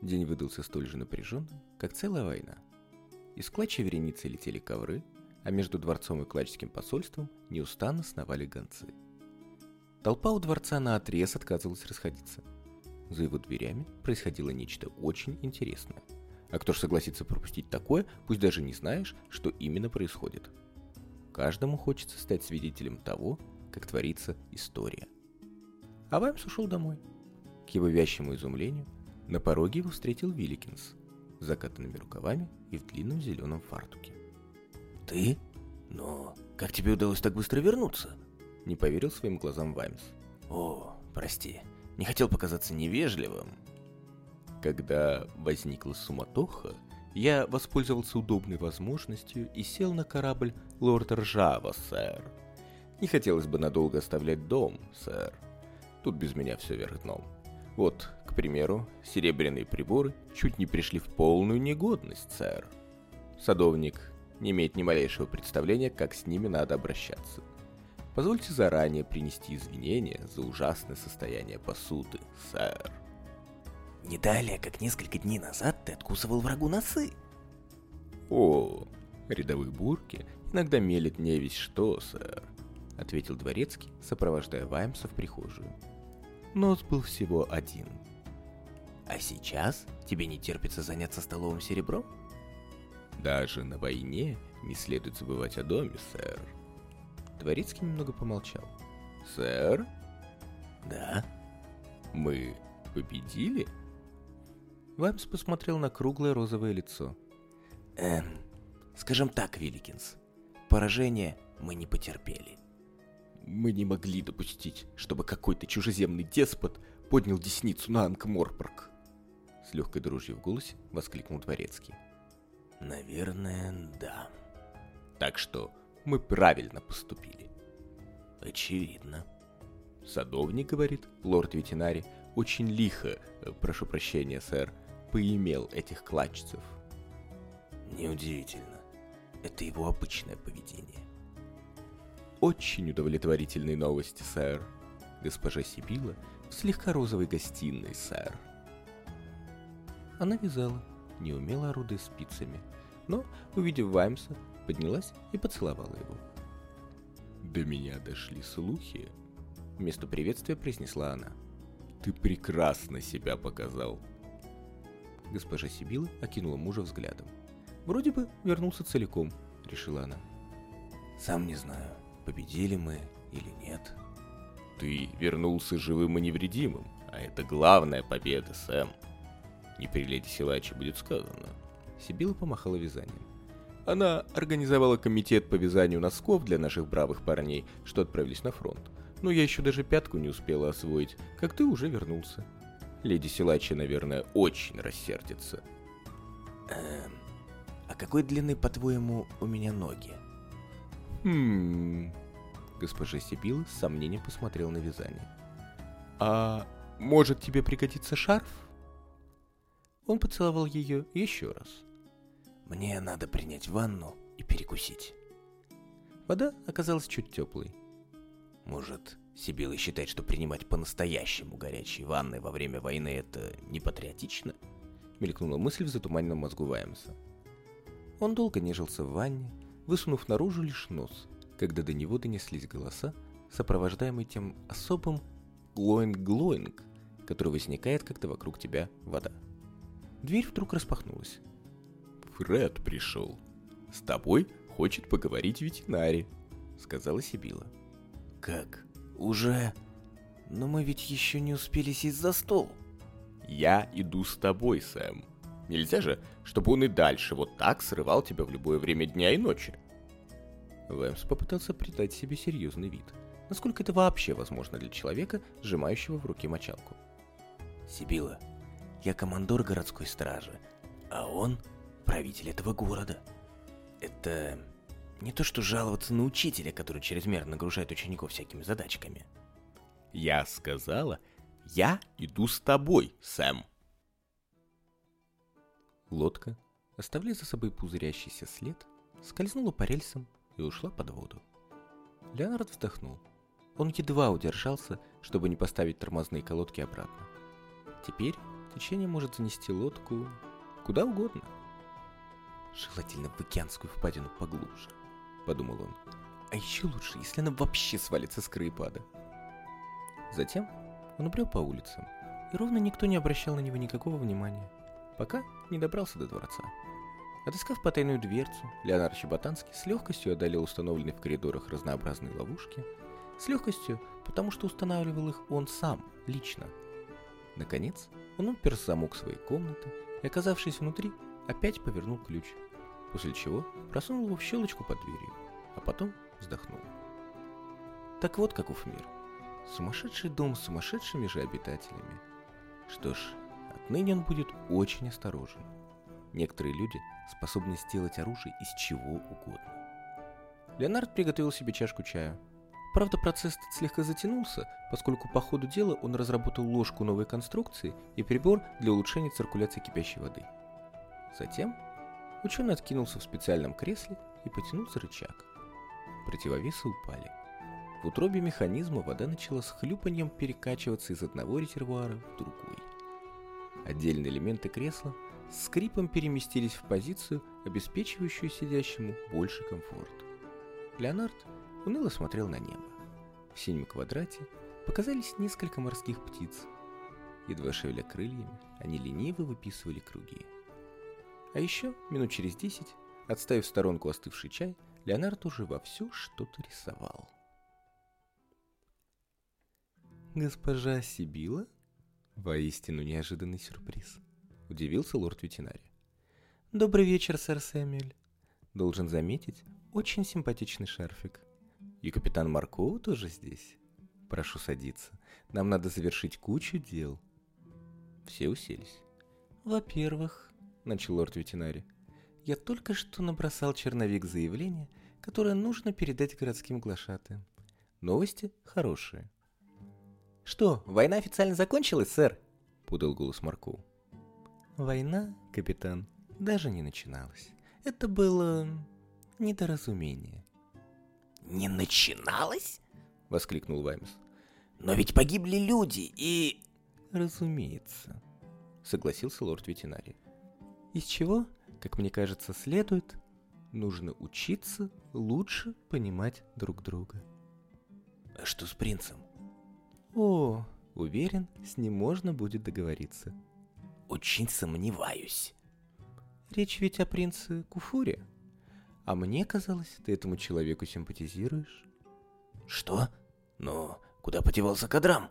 День выдался столь же напряженным, как целая война. Из клача вереницы летели ковры, а между дворцом и клачским посольством неустанно сновали гонцы. Толпа у дворца на отрез отказывалась расходиться. За его дверями происходило нечто очень интересное. А кто ж согласится пропустить такое, пусть даже не знаешь, что именно происходит. Каждому хочется стать свидетелем того, как творится история. А Ваймс ушел домой. К его вящему изумлению, на пороге его встретил Вилликинс с закатанными рукавами и в длинном зеленом фартуке. «Ты? Но как тебе удалось так быстро вернуться?» Не поверил своим глазам Ваймс. «О, прости, не хотел показаться невежливым». Когда возникла суматоха, я воспользовался удобной возможностью и сел на корабль Лорд Ржава, сэр. Не хотелось бы надолго оставлять дом, сэр. Тут без меня все вверх дном. Вот, примеру, серебряные приборы чуть не пришли в полную негодность, сэр. Садовник не имеет ни малейшего представления, как с ними надо обращаться. Позвольте заранее принести извинения за ужасное состояние посуды, сэр. Не далее, как несколько дней назад ты откусывал врагу носы. О, рядовые бурки иногда мелет не весь что, сэр, ответил дворецкий, сопровождая Ваймса в прихожую. Нос был всего один. А сейчас тебе не терпится заняться столовым серебром? Даже на войне не следует забывать о доме, сэр. Дворецкий немного помолчал. Сэр? Да. Мы победили? Ваймс посмотрел на круглое розовое лицо. Эм, скажем так, Вилликинс, поражение мы не потерпели. Мы не могли допустить, чтобы какой-то чужеземный деспот поднял десницу на Анкморпорг. С легкой дрожью в голосе воскликнул Дворецкий. Наверное, да. Так что мы правильно поступили. Очевидно. Садовник, говорит, лорд ветеринари, очень лихо, э, прошу прощения, сэр, поимел этих клачцев. Неудивительно. Это его обычное поведение. Очень удовлетворительные новости, сэр. Госпожа Сибила в слегка розовой гостиной, сэр. Она вязала, не умела орудуя спицами, но, увидев Ваймса, поднялась и поцеловала его. «До меня дошли слухи», — вместо приветствия произнесла она. «Ты прекрасно себя показал». Госпожа Сибила окинула мужа взглядом. «Вроде бы вернулся целиком», — решила она. «Сам не знаю, победили мы или нет». «Ты вернулся живым и невредимым, а это главная победа, Сэм», не при леди Силачи будет сказано. Сибила помахала вязанием. Она организовала комитет по вязанию носков для наших бравых парней, что отправились на фронт. Но я еще даже пятку не успела освоить, как ты уже вернулся. Леди Силачи, наверное, очень рассердится. Эм, а какой длины, по-твоему, у меня ноги? Хм... Госпожа Сибила с сомнением посмотрела на вязание. А может тебе пригодится шарф? Он поцеловал ее еще раз. Мне надо принять ванну и перекусить. Вода оказалась чуть теплой. Может, Сибила считает, что принимать по-настоящему горячие ванны во время войны это не патриотично? Мелькнула мысль в затуманенном мозгу Ваймса. Он долго нежился в ванне, высунув наружу лишь нос, когда до него донеслись голоса, сопровождаемые тем особым глоинг-глоинг, который возникает, когда вокруг тебя вода. Дверь вдруг распахнулась. Фред пришел. С тобой хочет поговорить ветеринарий, сказала Сибила. Как? Уже? Но мы ведь еще не успели сесть за стол. Я иду с тобой, Сэм. Нельзя же, чтобы он и дальше вот так срывал тебя в любое время дня и ночи. Вэмс попытался придать себе серьезный вид. Насколько это вообще возможно для человека, сжимающего в руке мочалку? Сибила, я командор городской стражи, а он правитель этого города. Это не то что жаловаться на учителя, который чрезмерно нагружает учеников всякими задачками. Я сказала, я иду с тобой, Сэм. Лодка, оставляя за собой пузырящийся след, скользнула по рельсам и ушла под воду. Леонард вздохнул. Он едва удержался, чтобы не поставить тормозные колодки обратно. Теперь течение может занести лодку куда угодно. Желательно в океанскую впадину поглубже, подумал он. А еще лучше, если она вообще свалится с краепада. Затем он убрел по улицам, и ровно никто не обращал на него никакого внимания, пока не добрался до дворца. Отыскав потайную дверцу, Леонард Щеботанский с легкостью одолел установленные в коридорах разнообразные ловушки. С легкостью, потому что устанавливал их он сам, лично. Наконец, он упер замок своей комнаты и, оказавшись внутри, опять повернул ключ, после чего просунул его в щелочку под дверью, а потом вздохнул. Так вот каков мир. Сумасшедший дом с сумасшедшими же обитателями. Что ж, отныне он будет очень осторожен. Некоторые люди способны сделать оружие из чего угодно. Леонард приготовил себе чашку чая. Правда, процесс слегка затянулся, поскольку по ходу дела он разработал ложку новой конструкции и прибор для улучшения циркуляции кипящей воды. Затем ученый откинулся в специальном кресле и потянул за рычаг. Противовесы упали. В утробе механизма вода начала с хлюпаньем перекачиваться из одного резервуара в другой. Отдельные элементы кресла скрипом переместились в позицию, обеспечивающую сидящему больше комфорт. Леонард уныло смотрел на небо. В синем квадрате показались несколько морских птиц. Едва шевеля крыльями, они лениво выписывали круги. А еще, минут через десять, отставив в сторонку остывший чай, Леонард уже вовсю что-то рисовал. «Госпожа Сибила?» Воистину неожиданный сюрприз. Удивился лорд-ветеринарий. «Добрый вечер, сэр Сэмюэль. Должен заметить, очень симпатичный шарфик. И капитан Маркоу тоже здесь. Прошу садиться. Нам надо завершить кучу дел». Все уселись. «Во-первых», — начал лорд-ветеринарий, «я только что набросал черновик заявления, которое нужно передать городским глашатаям. Новости хорошие». «Что, война официально закончилась, сэр?» — подал голос Маркоу. Война, капитан, даже не начиналась. Это было недоразумение. «Не начиналось?» — воскликнул Ваймс. «Но ведь погибли люди и...» «Разумеется», — согласился лорд-ветеринарий. «Из чего, как мне кажется, следует, нужно учиться лучше понимать друг друга». «А что с принцем?» «О, уверен, с ним можно будет договориться», очень сомневаюсь. Речь ведь о принце Куфуре. А мне казалось, ты этому человеку симпатизируешь. Что? Но куда подевался Кадрам?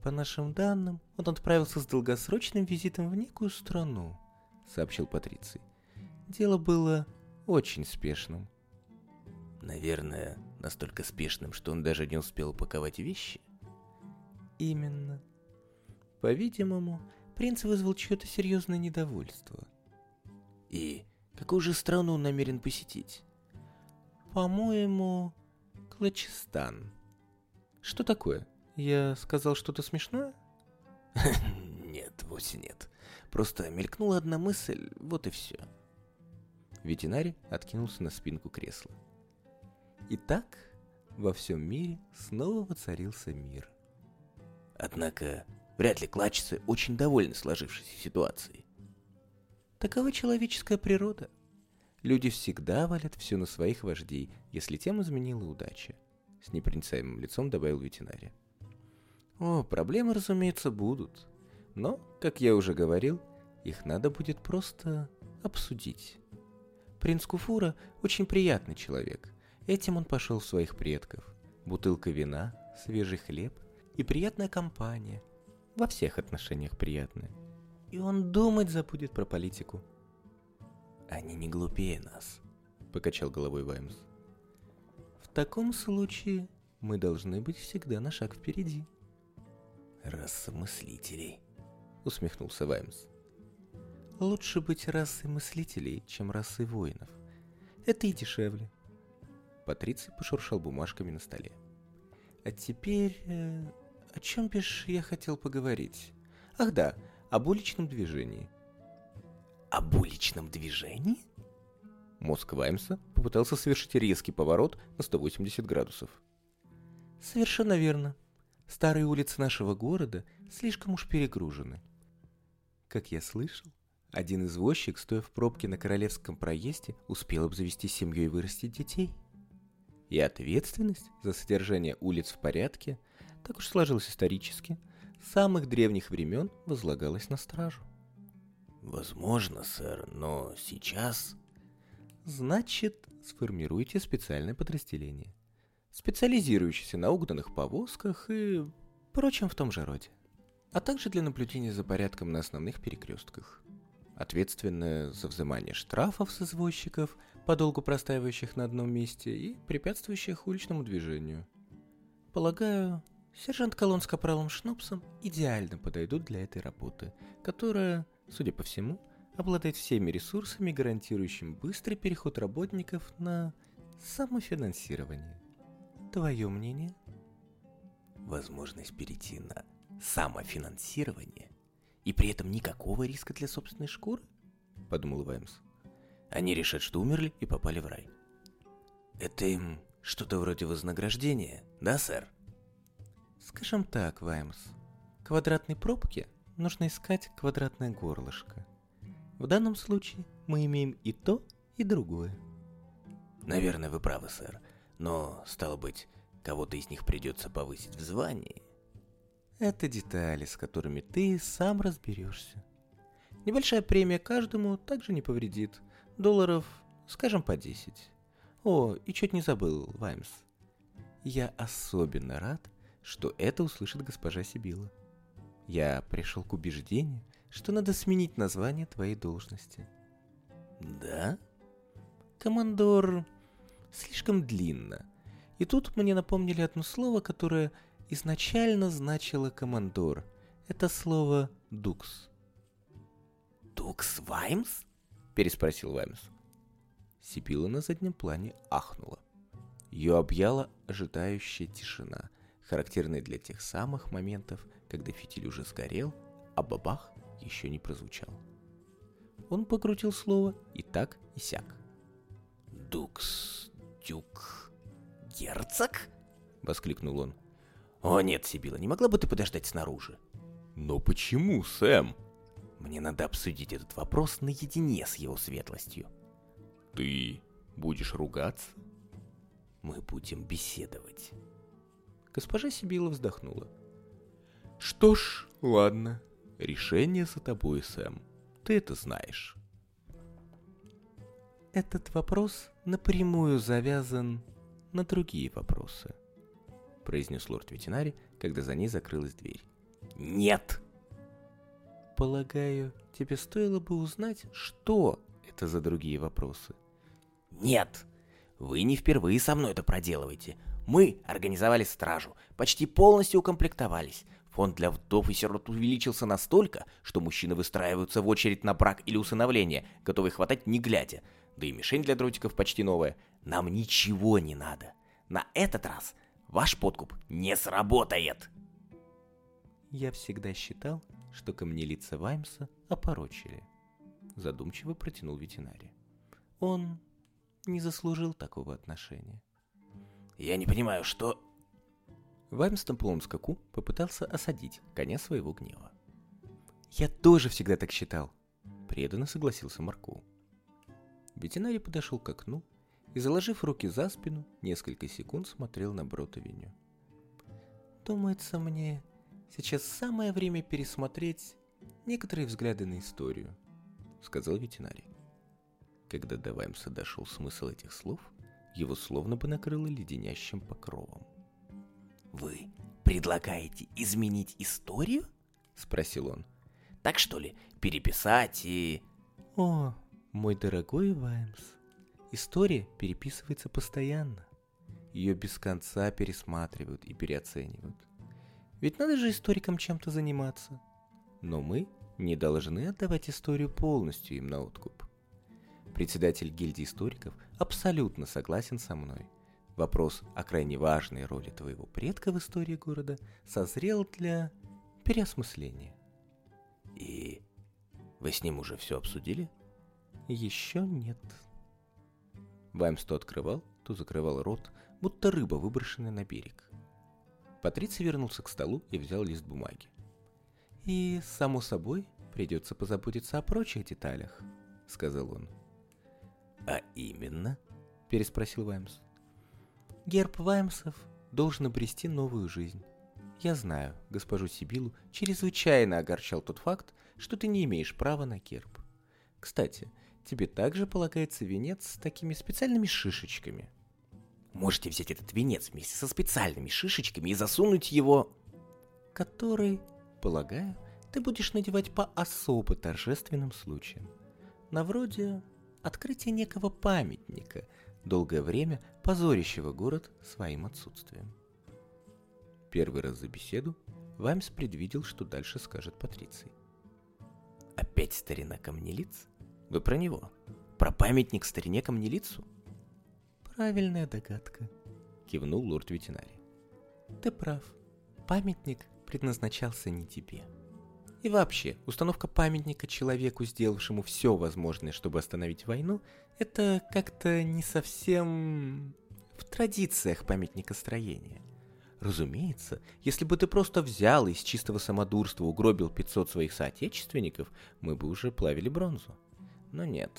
По нашим данным, он отправился с долгосрочным визитом в некую страну, сообщил Патриций. Дело было очень спешным. Наверное, настолько спешным, что он даже не успел упаковать вещи? Именно. По-видимому, принц вызвал чье-то серьезное недовольство. И какую же страну он намерен посетить? По-моему, Клачистан. Что такое? Я сказал что-то смешное? Нет, вовсе нет. Просто мелькнула одна мысль, вот и все. Ветеринарий откинулся на спинку кресла. Итак, во всем мире снова воцарился мир. Однако Вряд ли клачцы очень довольны сложившейся ситуацией. Такова человеческая природа. Люди всегда валят все на своих вождей, если тем изменила удача. С непроницаемым лицом добавил ветеринарий. О, проблемы, разумеется, будут. Но, как я уже говорил, их надо будет просто обсудить. Принц Куфура очень приятный человек. Этим он пошел в своих предков. Бутылка вина, свежий хлеб и приятная компания – во всех отношениях приятное. И он думать забудет про политику. Они не глупее нас, покачал головой Ваймс. В таком случае мы должны быть всегда на шаг впереди. Раса мыслителей, усмехнулся Ваймс. Лучше быть расой мыслителей, чем расой воинов. Это и дешевле. Патриций пошуршал бумажками на столе. А теперь э, о чем бишь я хотел поговорить? Ах да, об уличном движении. Об уличном движении? Мозг Ваймса попытался совершить резкий поворот на 180 градусов. Совершенно верно. Старые улицы нашего города слишком уж перегружены. Как я слышал, один извозчик, стоя в пробке на Королевском проезде, успел обзавестись семьей и вырастить детей. И ответственность за содержание улиц в порядке, так уж сложилось исторически, самых древних времен возлагалась на стражу. Возможно, сэр, но сейчас... Значит, сформируйте специальное подразделение, специализирующееся на угнанных повозках и прочем в том же роде, а также для наблюдения за порядком на основных перекрестках ответственная за взимание штрафов с извозчиков, подолгу простаивающих на одном месте и препятствующих уличному движению. Полагаю, сержант Колон с капралом Шнопсом идеально подойдут для этой работы, которая, судя по всему, обладает всеми ресурсами, гарантирующими быстрый переход работников на самофинансирование. Твое мнение? Возможность перейти на самофинансирование и при этом никакого риска для собственной шкуры? Подумал Ваймс. Они решат, что умерли и попали в рай. Это им что-то вроде вознаграждения, да, сэр? Скажем так, Ваймс. Квадратной пробке нужно искать квадратное горлышко. В данном случае мы имеем и то, и другое. Наверное, вы правы, сэр. Но, стало быть, кого-то из них придется повысить в звании. Это детали, с которыми ты сам разберешься. Небольшая премия каждому также не повредит. Долларов, скажем, по 10. О, и чуть не забыл, Ваймс. Я особенно рад, что это услышит госпожа Сибила. Я пришел к убеждению, что надо сменить название твоей должности. Да? Командор слишком длинно. И тут мне напомнили одно слово, которое изначально значило командор. Это слово «дукс». «Дукс Ваймс?» – переспросил Ваймс. Сипила на заднем плане ахнула. Ее объяла ожидающая тишина, характерная для тех самых моментов, когда фитиль уже сгорел, а бабах еще не прозвучал. Он покрутил слово и так, и сяк. «Дукс, дюк, герцог?» — воскликнул он. «О нет, Сибила, не могла бы ты подождать снаружи?» «Но почему, Сэм?» «Мне надо обсудить этот вопрос наедине с его светлостью». «Ты будешь ругаться?» «Мы будем беседовать». Госпожа Сибила вздохнула. «Что ж, ладно. Решение за тобой, Сэм. Ты это знаешь». Этот вопрос напрямую завязан на другие вопросы. — произнес лорд-ветеринарий, когда за ней закрылась дверь. «Нет!» «Полагаю, тебе стоило бы узнать, что это за другие вопросы?» «Нет! Вы не впервые со мной это проделываете. Мы организовали стражу, почти полностью укомплектовались. Фонд для вдов и сирот увеличился настолько, что мужчины выстраиваются в очередь на брак или усыновление, готовые хватать не глядя. Да и мишень для дротиков почти новая. Нам ничего не надо. На этот раз Ваш подкуп не сработает. Я всегда считал, что камнелица Ваймса опорочили. Задумчиво протянул ветеринарий. Он не заслужил такого отношения. Я не понимаю, что... Ваймс на полном скаку попытался осадить коня своего гнева. «Я тоже всегда так считал», — преданно согласился Марку. Ветеринарий подошел к окну и, заложив руки за спину, несколько секунд смотрел на Бротовиню. «Думается мне, сейчас самое время пересмотреть некоторые взгляды на историю», — сказал ветеринарий. Когда до Ваймса дошел смысл этих слов, его словно бы накрыло леденящим покровом. «Вы предлагаете изменить историю?» — спросил он. «Так что ли, переписать и...» «О, мой дорогой Ваймс, История переписывается постоянно. Ее без конца пересматривают и переоценивают. Ведь надо же историкам чем-то заниматься. Но мы не должны отдавать историю полностью им на откуп. Председатель гильдии историков абсолютно согласен со мной. Вопрос о крайне важной роли твоего предка в истории города созрел для переосмысления. И вы с ним уже все обсудили? Еще нет. Ваймс то открывал, то закрывал рот, будто рыба, выброшенная на берег. Патриций вернулся к столу и взял лист бумаги. И, само собой, придется позаботиться о прочих деталях», — сказал он. «А именно?» — переспросил Ваймс. «Герб Ваймсов должен обрести новую жизнь. Я знаю, госпожу Сибилу чрезвычайно огорчал тот факт, что ты не имеешь права на герб. Кстати, тебе также полагается венец с такими специальными шишечками». «Можете взять этот венец вместе со специальными шишечками и засунуть его...» «Который, полагаю, ты будешь надевать по особо торжественным случаям. На вроде открытия некого памятника, долгое время позорящего город своим отсутствием. Первый раз за беседу Ваймс предвидел, что дальше скажет Патриций. «Опять старина камнелиц? Вы про него? Про памятник старине камнелицу?» «Правильная догадка», — кивнул лорд-ветеринарий. «Ты прав. Памятник предназначался не тебе». И вообще, установка памятника человеку, сделавшему все возможное, чтобы остановить войну, это как-то не совсем в традициях памятника строения. Разумеется, если бы ты просто взял и из чистого самодурства угробил 500 своих соотечественников, мы бы уже плавили бронзу. Но нет.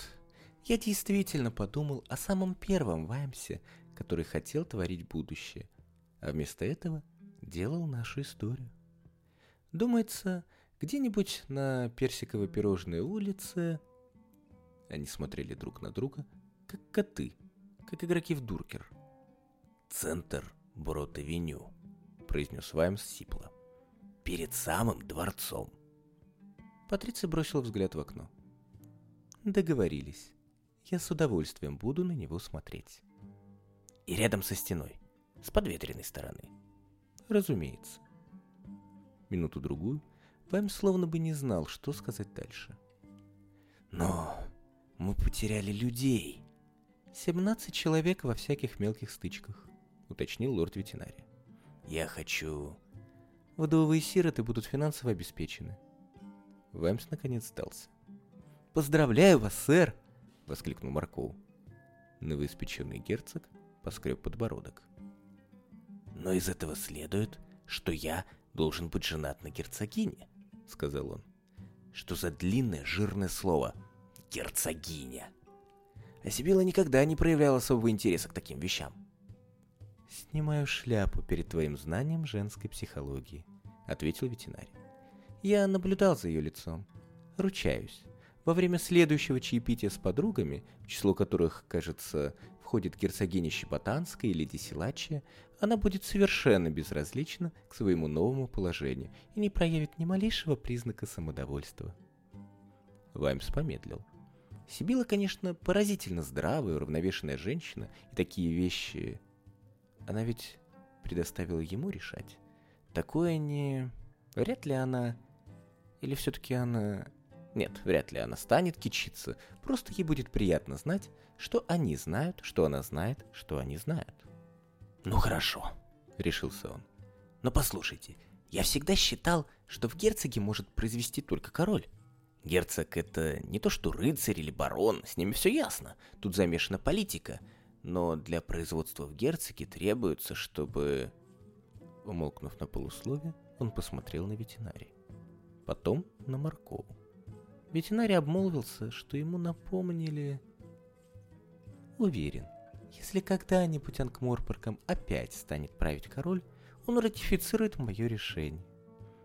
Я действительно подумал о самом первом Ваймсе, который хотел творить будущее, а вместо этого делал нашу историю. Думается, где-нибудь на Персиковой пирожной улице... Они смотрели друг на друга, как коты, как игроки в дуркер. «Центр Брод-авеню», — произнес Ваймс сипло. «Перед самым дворцом». Патриций бросил взгляд в окно. «Договорились. Я с удовольствием буду на него смотреть». «И рядом со стеной, с подветренной стороны». «Разумеется». Минуту-другую Вайм словно бы не знал, что сказать дальше. «Но мы потеряли людей». «Семнадцать человек во всяких мелких стычках», — уточнил лорд-ветеринария. «Я хочу...» «Вдовые сироты будут финансово обеспечены». Ваймс наконец сдался. «Поздравляю вас, сэр!» — воскликнул Маркоу. Новоиспеченный герцог поскреб подбородок. «Но из этого следует, что я должен быть женат на герцогине. — сказал он. «Что за длинное жирное слово? Герцогиня!» А Сибила никогда не проявляла особого интереса к таким вещам. «Снимаю шляпу перед твоим знанием женской психологии», — ответил ветеринар. «Я наблюдал за ее лицом. Ручаюсь. Во время следующего чаепития с подругами, в число которых, кажется, входит герцогиня Щеботанская и леди Силачия, она будет совершенно безразлична к своему новому положению и не проявит ни малейшего признака самодовольства. Ваймс помедлил. Сибила, конечно, поразительно здравая, уравновешенная женщина, и такие вещи... Она ведь предоставила ему решать. Такое не... Вряд ли она... Или все-таки она нет, вряд ли она станет кичиться, просто ей будет приятно знать, что они знают, что она знает, что они знают. «Ну хорошо», — решился он. «Но послушайте, я всегда считал, что в герцоге может произвести только король. Герцог — это не то что рыцарь или барон, с ними все ясно, тут замешана политика. Но для производства в герцоге требуется, чтобы...» Умолкнув на полуслове, он посмотрел на ветеринарий. Потом на Маркову. Ветеринарий обмолвился, что ему напомнили... Уверен, если когда-нибудь Анкморпорком опять станет править король, он ратифицирует мое решение.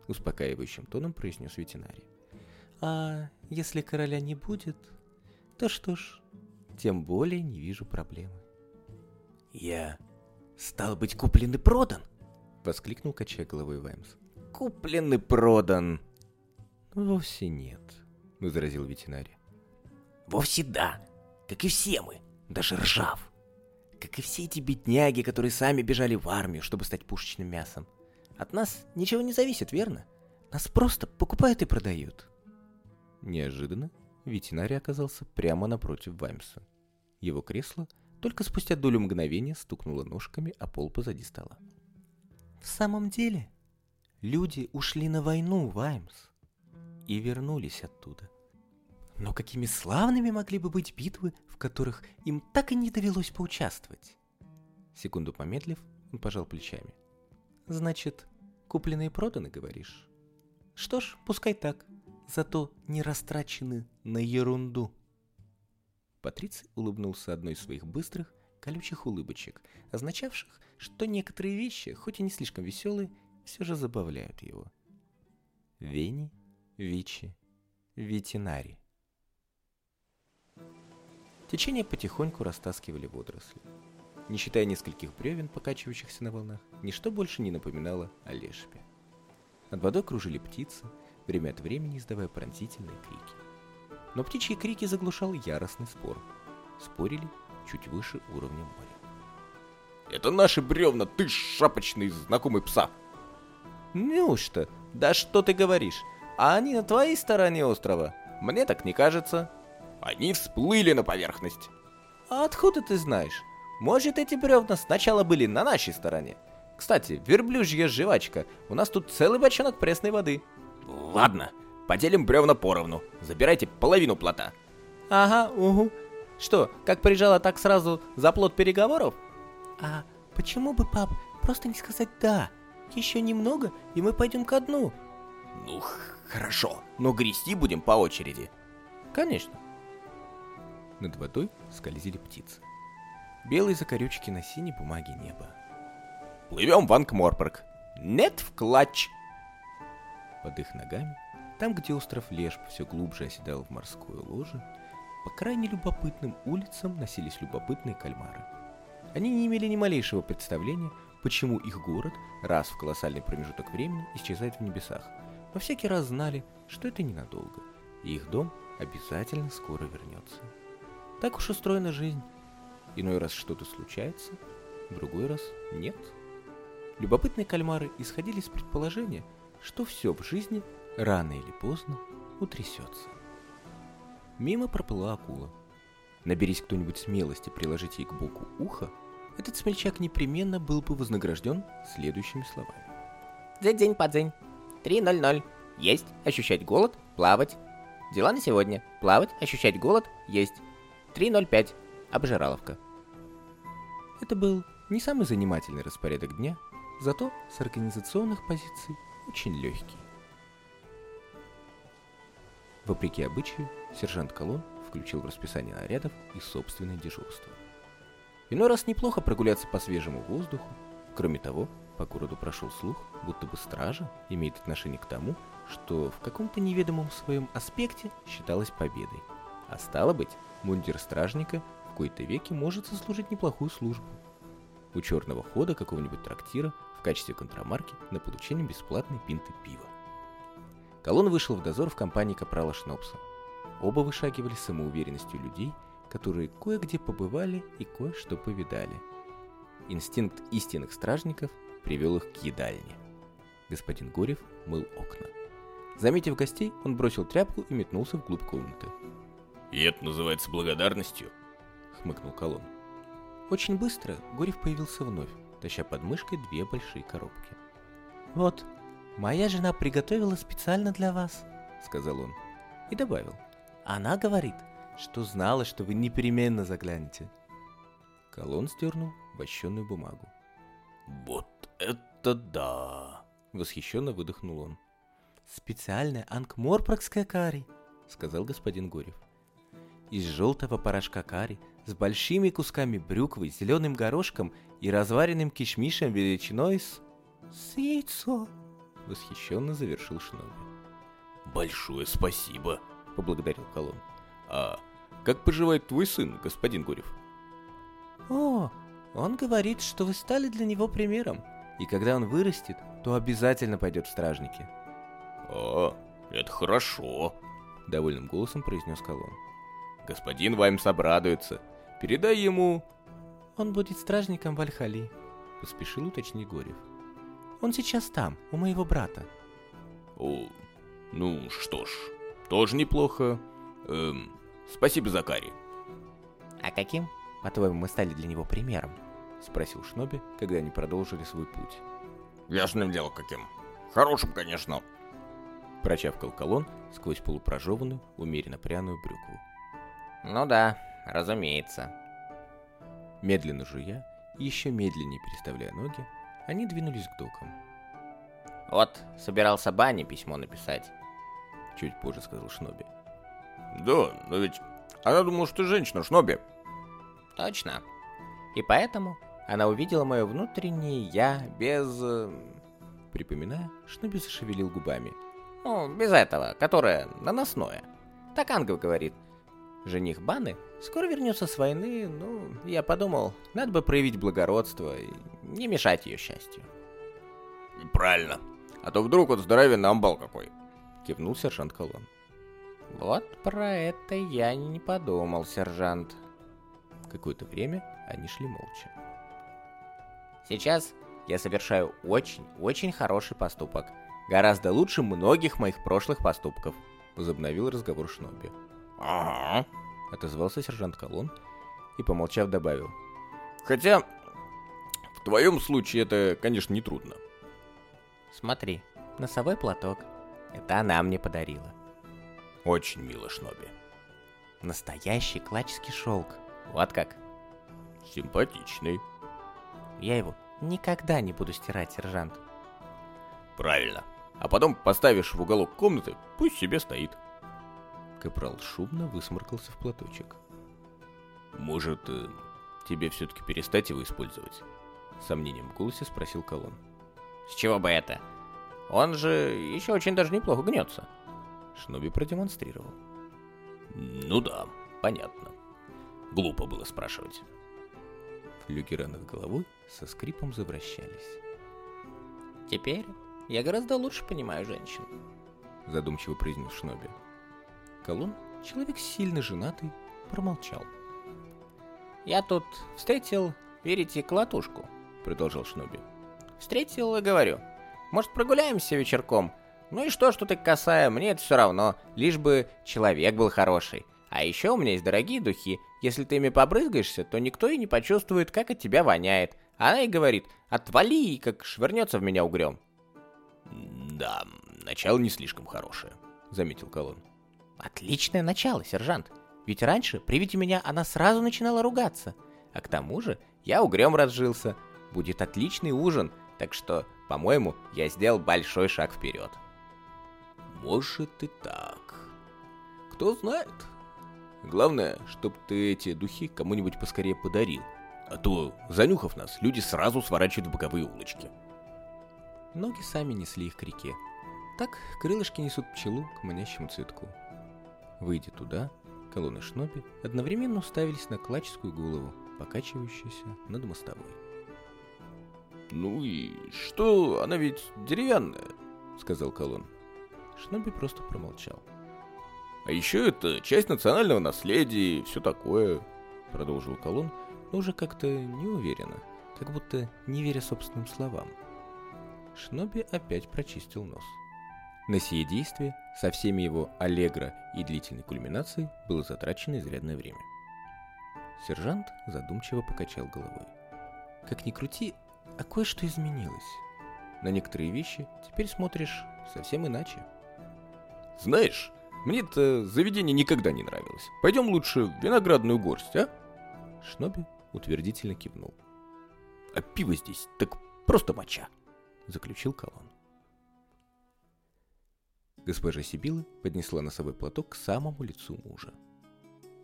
Успокаивающим тоном произнес ветеринарий. А если короля не будет, то что ж, тем более не вижу проблемы. Я стал быть куплен и продан? Воскликнул, качая головой Ваймс. Куплен и продан. Вовсе нет, — возразил ветеринарий. «Вовсе да, как и все мы, даже ржав. Как и все эти бедняги, которые сами бежали в армию, чтобы стать пушечным мясом. От нас ничего не зависит, верно? Нас просто покупают и продают». Неожиданно ветеринарий оказался прямо напротив Ваймса. Его кресло только спустя долю мгновения стукнуло ножками о пол позади стола. «В самом деле, люди ушли на войну, Ваймс и вернулись оттуда. Но какими славными могли бы быть битвы, в которых им так и не довелось поучаствовать? Секунду помедлив, он пожал плечами. Значит, купленные и проданы, говоришь? Что ж, пускай так. зато не растрачены на ерунду. Патриций улыбнулся одной из своих быстрых, колючих улыбочек, означавших, что некоторые вещи, хоть и не слишком веселые, все же забавляют его. Вени, Вичи, Ветинари. Течение потихоньку растаскивали водоросли. Не считая нескольких бревен, покачивающихся на волнах, ничто больше не напоминало о лешпе. Над водой кружили птицы, время от времени издавая пронзительные крики. Но птичьи крики заглушал яростный спор. Спорили чуть выше уровня моря. «Это наши бревна, ты шапочный знакомый пса!» «Неужто? Да что ты говоришь? А они на твоей стороне острова? Мне так не кажется». Они всплыли на поверхность. А откуда ты знаешь? Может, эти бревна сначала были на нашей стороне? Кстати, верблюжья жвачка, у нас тут целый бочонок пресной воды. Ладно, поделим бревна поровну. Забирайте половину плота. Ага, угу. Что, как приезжала, так сразу за плод переговоров? А почему бы, пап, просто не сказать «да»? Еще немного, и мы пойдем ко дну. Ну, хорошо, но грести будем по очереди. Конечно. Над водой скользили птицы. Белые закорючки на синей бумаге неба. Плывем в Анкморпорг. Нет в клатч. Под их ногами, там, где остров Лешп все глубже оседал в морское ложе, по крайне любопытным улицам носились любопытные кальмары. Они не имели ни малейшего представления, почему их город раз в колоссальный промежуток времени исчезает в небесах, но всякий раз знали, что это ненадолго, и их дом обязательно скоро вернется. Так уж устроена жизнь. Иной раз что-то случается, другой раз нет. Любопытные кальмары исходили из предположения, что все в жизни рано или поздно утрясется. Мимо проплыла акула. Наберись кто-нибудь смелости приложить ей к боку ухо, этот смельчак непременно был бы вознагражден следующими словами. Дзень-дзень, подзень. 3.00. Есть, ощущать голод, плавать. Дела на сегодня. Плавать, ощущать голод, есть. 3.05. Обжираловка. Это был не самый занимательный распорядок дня, зато с организационных позиций очень легкий. Вопреки обычаю, сержант Колон включил в расписание нарядов и собственное дежурство. Иной раз неплохо прогуляться по свежему воздуху. Кроме того, по городу прошел слух, будто бы стража имеет отношение к тому, что в каком-то неведомом своем аспекте считалось победой. А стало быть, мундир стражника в кои-то веке может сослужить неплохую службу. У черного хода какого-нибудь трактира в качестве контрамарки на получение бесплатной пинты пива. Колон вышел в дозор в компании капрала Шнопса. Оба вышагивали самоуверенностью людей, которые кое-где побывали и кое-что повидали. Инстинкт истинных стражников привел их к едальне. Господин Горев мыл окна. Заметив гостей, он бросил тряпку и метнулся вглубь комнаты. «И это называется благодарностью?» — хмыкнул Колон. Очень быстро Горев появился вновь, таща под мышкой две большие коробки. «Вот, моя жена приготовила специально для вас», — сказал он. И добавил. «Она говорит, что знала, что вы непременно заглянете». Колон сдернул вощенную бумагу. «Вот это да!» — восхищенно выдохнул он. «Специальная анкморпракская карри», — сказал господин Горев из желтого порошка карри с большими кусками брюквы, зеленым горошком и разваренным кишмишем величиной с... с яйцо!» — восхищенно завершил Шноби. «Большое спасибо!» — поблагодарил Колон. «А как поживает твой сын, господин Гурев?» «О, он говорит, что вы стали для него примером, и когда он вырастет, то обязательно пойдет в стражники». «О, это хорошо!» — довольным голосом произнес Колон. Господин Ваймс обрадуется. Передай ему...» «Он будет стражником в Альхали», — поспешил уточнить Горев. «Он сейчас там, у моего брата». «О, ну что ж, тоже неплохо. Эм, спасибо, Закари». «А каким, по-твоему, мы стали для него примером?» — спросил Шноби, когда они продолжили свой путь. «Ясным дело каким. Хорошим, конечно». Прочавкал колонн сквозь полупрожеванную, умеренно пряную брюкву. Ну да, разумеется. Медленно жуя и еще медленнее переставляя ноги, они двинулись к докам. Вот, собирался Бане письмо написать. чуть позже сказал Шноби. Да, но ведь она думала, что ты женщина, Шноби. Точно. И поэтому она увидела мое внутреннее «я» без... э, Припоминая, Шноби зашевелил губами. Ну, без этого, которое наносное. Так ангел говорит. Жених Баны скоро вернется с войны, ну, я подумал, надо бы проявить благородство и не мешать ее счастью. Правильно. А то вдруг вот здоровенный амбал какой. Кивнул сержант Колон. Вот про это я не подумал, сержант. Какое-то время они шли молча. Сейчас я совершаю очень-очень хороший поступок. Гораздо лучше многих моих прошлых поступков. Возобновил разговор Шноби. Ага. Отозвался сержант Колон и, помолчав, добавил. Хотя, в твоем случае это, конечно, не трудно. Смотри, носовой платок. Это она мне подарила. Очень мило, Шноби. Настоящий клачский шелк. Вот как. Симпатичный. Я его никогда не буду стирать, сержант. Правильно. А потом поставишь в уголок комнаты, пусть себе стоит. Капрал шумно высморкался в платочек. Может, э, тебе все-таки перестать его использовать? С сомнением в голосе спросил Колон. С чего бы это? Он же еще очень даже неплохо гнется. Шноби продемонстрировал. Ну да, понятно. Глупо было спрашивать. Флюгеры над головой со скрипом завращались. Теперь я гораздо лучше понимаю женщин. Задумчиво произнес Шноби. Колон, человек сильно женатый, промолчал. Я тут встретил, верите, колотушку, продолжал Шноби. Встретил и говорю, может прогуляемся вечерком? Ну и что, что ты касая, мне это все равно, лишь бы человек был хороший. А еще у меня есть дорогие духи. Если ты ими побрызгаешься, то никто и не почувствует, как от тебя воняет. Она и говорит, отвали, и как швырнется в меня угрем. Да, начало не слишком хорошее, заметил Колон. Отличное начало, сержант. Ведь раньше, при виде меня, она сразу начинала ругаться. А к тому же, я угрем разжился. Будет отличный ужин, так что, по-моему, я сделал большой шаг вперед. Может и так. Кто знает. Главное, чтоб ты эти духи кому-нибудь поскорее подарил. А то, занюхав нас, люди сразу сворачивают в боковые улочки. Ноги сами несли их к реке. Так крылышки несут пчелу к манящему цветку. Выйдя туда, колонны Шноби одновременно уставились на клаческую голову, покачивающуюся над мостовой. «Ну и что? Она ведь деревянная», — сказал Колон. Шноби просто промолчал. «А еще это часть национального наследия и все такое», — продолжил Колон, но уже как-то неуверенно, как будто не веря собственным словам. Шноби опять прочистил нос. На сие действие, со всеми его аллегро и длительной кульминацией, было затрачено изрядное время. Сержант задумчиво покачал головой. Как ни крути, а кое-что изменилось. На некоторые вещи теперь смотришь совсем иначе. Знаешь, мне это заведение никогда не нравилось. Пойдем лучше в виноградную горсть, а? Шноби утвердительно кивнул. А пиво здесь так просто моча, заключил Колон. Госпожа Сибила поднесла носовой платок к самому лицу мужа.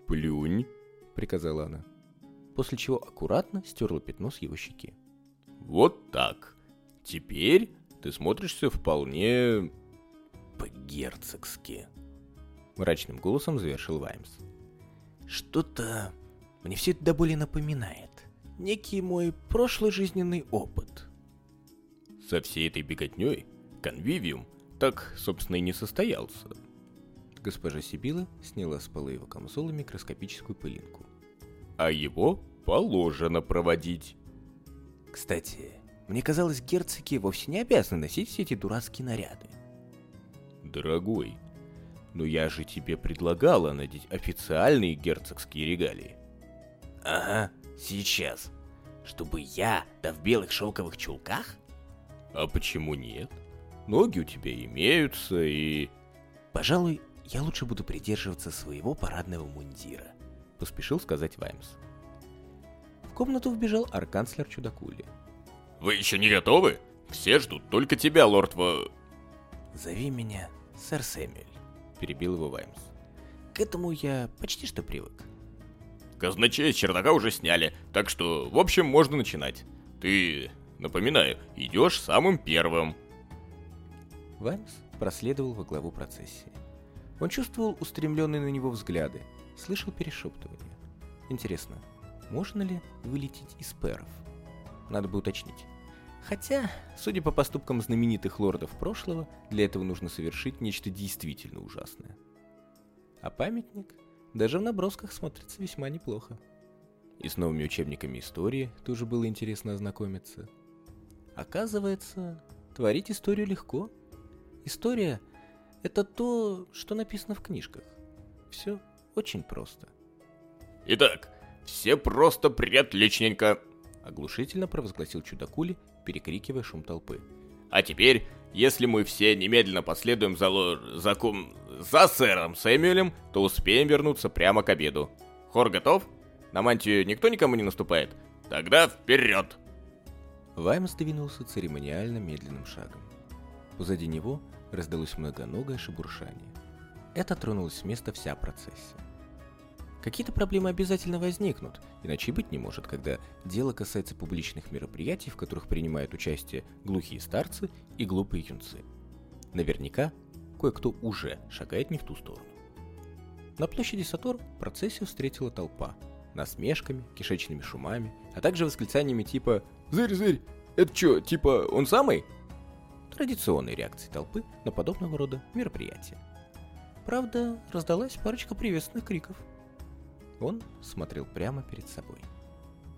«Плюнь», — приказала она, после чего аккуратно стерла пятно с его щеки. «Вот так. Теперь ты смотришься вполне по-герцогски», — мрачным голосом завершил Ваймс. «Что-то мне все это до боли напоминает. Некий мой прошлый жизненный опыт». Со всей этой беготней конвивиум так, собственно, и не состоялся. Госпожа Сибила сняла с пола его камзола микроскопическую пылинку. А его положено проводить. Кстати, мне казалось, герцоги вовсе не обязаны носить все эти дурацкие наряды. Дорогой, но я же тебе предлагала надеть официальные герцогские регалии. Ага, сейчас. Чтобы я, да в белых шелковых чулках? А почему нет? Ноги у тебя имеются и... Пожалуй, я лучше буду придерживаться своего парадного мундира, поспешил сказать Ваймс. В комнату вбежал арканцлер Чудакули. Вы еще не готовы? Все ждут только тебя, лорд Во... Зови меня сэр Сэмюэль. перебил его Ваймс. К этому я почти что привык. Казначей с чердака уже сняли, так что, в общем, можно начинать. Ты, напоминаю, идешь самым первым. Ваймс проследовал во главу процессии. Он чувствовал устремленные на него взгляды, слышал перешептывания. Интересно, можно ли вылететь из перов? Надо бы уточнить. Хотя, судя по поступкам знаменитых лордов прошлого, для этого нужно совершить нечто действительно ужасное. А памятник даже в набросках смотрится весьма неплохо. И с новыми учебниками истории тоже было интересно ознакомиться. Оказывается, творить историю легко. История — это то, что написано в книжках. Все очень просто. Итак, все просто приотличненько, Оглушительно провозгласил чудакули, перекрикивая шум толпы. А теперь, если мы все немедленно последуем за, лор... за, кум... за сэром Сэмюэлем, то успеем вернуться прямо к обеду. Хор готов? На мантию никто никому не наступает? Тогда вперед! Ваймс двинулся церемониально медленным шагом. Позади него раздалось многоногое шебуршание. Это тронулась с места вся процессия. Какие-то проблемы обязательно возникнут, иначе быть не может, когда дело касается публичных мероприятий, в которых принимают участие глухие старцы и глупые юнцы. Наверняка кое-кто уже шагает не в ту сторону. На площади Сатор процессию встретила толпа, насмешками, кишечными шумами, а также восклицаниями типа «Зырь-зырь, это чё, типа он самый?» Традиционной реакции толпы на подобного рода мероприятия. Правда, раздалась парочка приветственных криков – он смотрел прямо перед собой.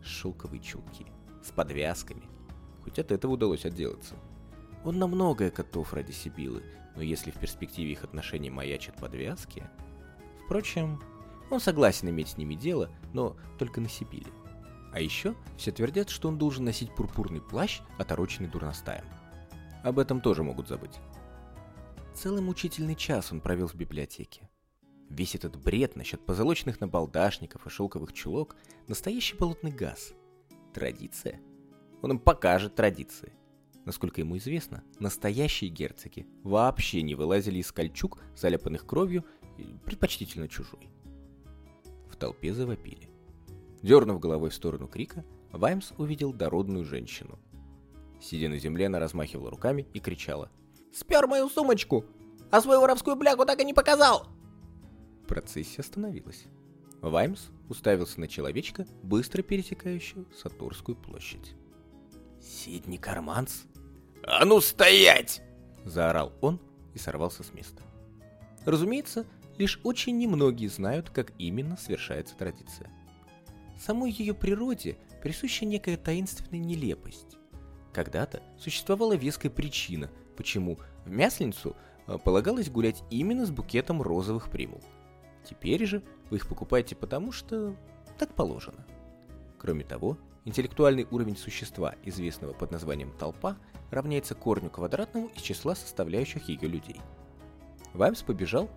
Шелковые чулки, с подвязками. Хоть от этого удалось отделаться. Он на многое готов ради Сибилы, но если в перспективе их отношений маячат подвязки... Впрочем, он согласен иметь с ними дело, но только на Сибиле. А еще все твердят, что он должен носить пурпурный плащ, отороченный дурностаем. Об этом тоже могут забыть. Целый мучительный час он провел в библиотеке. Весь этот бред насчет позолоченных набалдашников и шелковых чулок – настоящий болотный газ. Традиция? Он им покажет традиции. Насколько ему известно, настоящие герцоги вообще не вылазили из кольчуг, заляпанных кровью, предпочтительно чужой. В толпе завопили. Дернув головой в сторону крика, Ваймс увидел дородную женщину. Сидя на земле, она размахивала руками и кричала. «Спер мою сумочку! А свою воровскую блягу так и не показал!» Процессия остановилась. Ваймс уставился на человечка, быстро пересекающего Сатурскую площадь. «Сидни Карманс?» «А ну стоять!» – заорал он и сорвался с места. Разумеется, лишь очень немногие знают, как именно совершается традиция. Самой ее природе присуща некая таинственная нелепость. Когда-то существовала веская причина, почему в Мясленицу э, полагалось гулять именно с букетом розовых примул – Теперь же вы их покупаете потому, что так положено. Кроме того, интеллектуальный уровень существа, известного под названием толпа, равняется корню квадратному из числа составляющих ее людей. Ваймс побежал,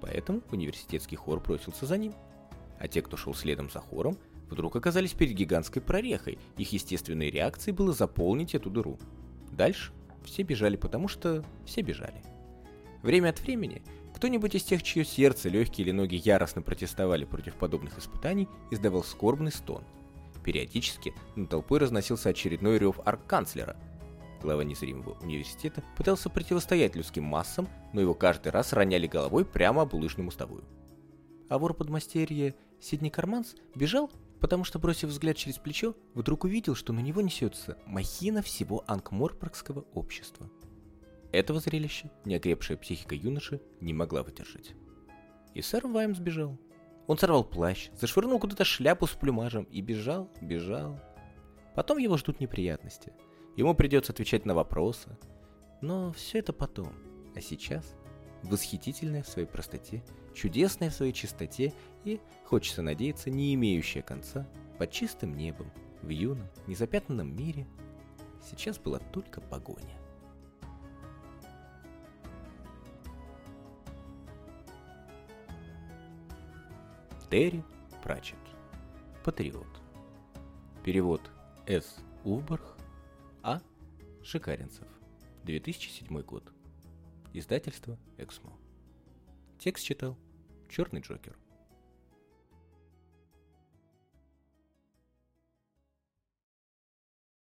поэтому университетский хор бросился за ним. А те, кто шел следом за хором, вдруг оказались перед гигантской прорехой. Их естественной реакцией было заполнить эту дыру. Дальше все бежали, потому что все бежали. Время от времени кто-нибудь из тех, чье сердце, легкие или ноги яростно протестовали против подобных испытаний, издавал скорбный стон. Периодически над толпой разносился очередной рев арканцлера. Глава незримого университета пытался противостоять людским массам, но его каждый раз роняли головой прямо об улыжную мостовую. А вор подмастерье Сидни Карманс бежал, потому что, бросив взгляд через плечо, вдруг увидел, что на него несется махина всего ангморпоргского общества. Этого зрелища неокрепшая психика юноши не могла выдержать. И сэр Вайм сбежал. Он сорвал плащ, зашвырнул куда-то шляпу с плюмажем и бежал, бежал. Потом его ждут неприятности. Ему придется отвечать на вопросы. Но все это потом. А сейчас восхитительная в своей простоте, чудесная в своей чистоте и, хочется надеяться, не имеющая конца, под чистым небом, в юном, незапятнанном мире, сейчас была только погоня. Терри Пратчет. Патриот. Перевод С. Увбарх. А. Шикаренцев. 2007 год. Издательство Эксмо. Текст читал Черный Джокер.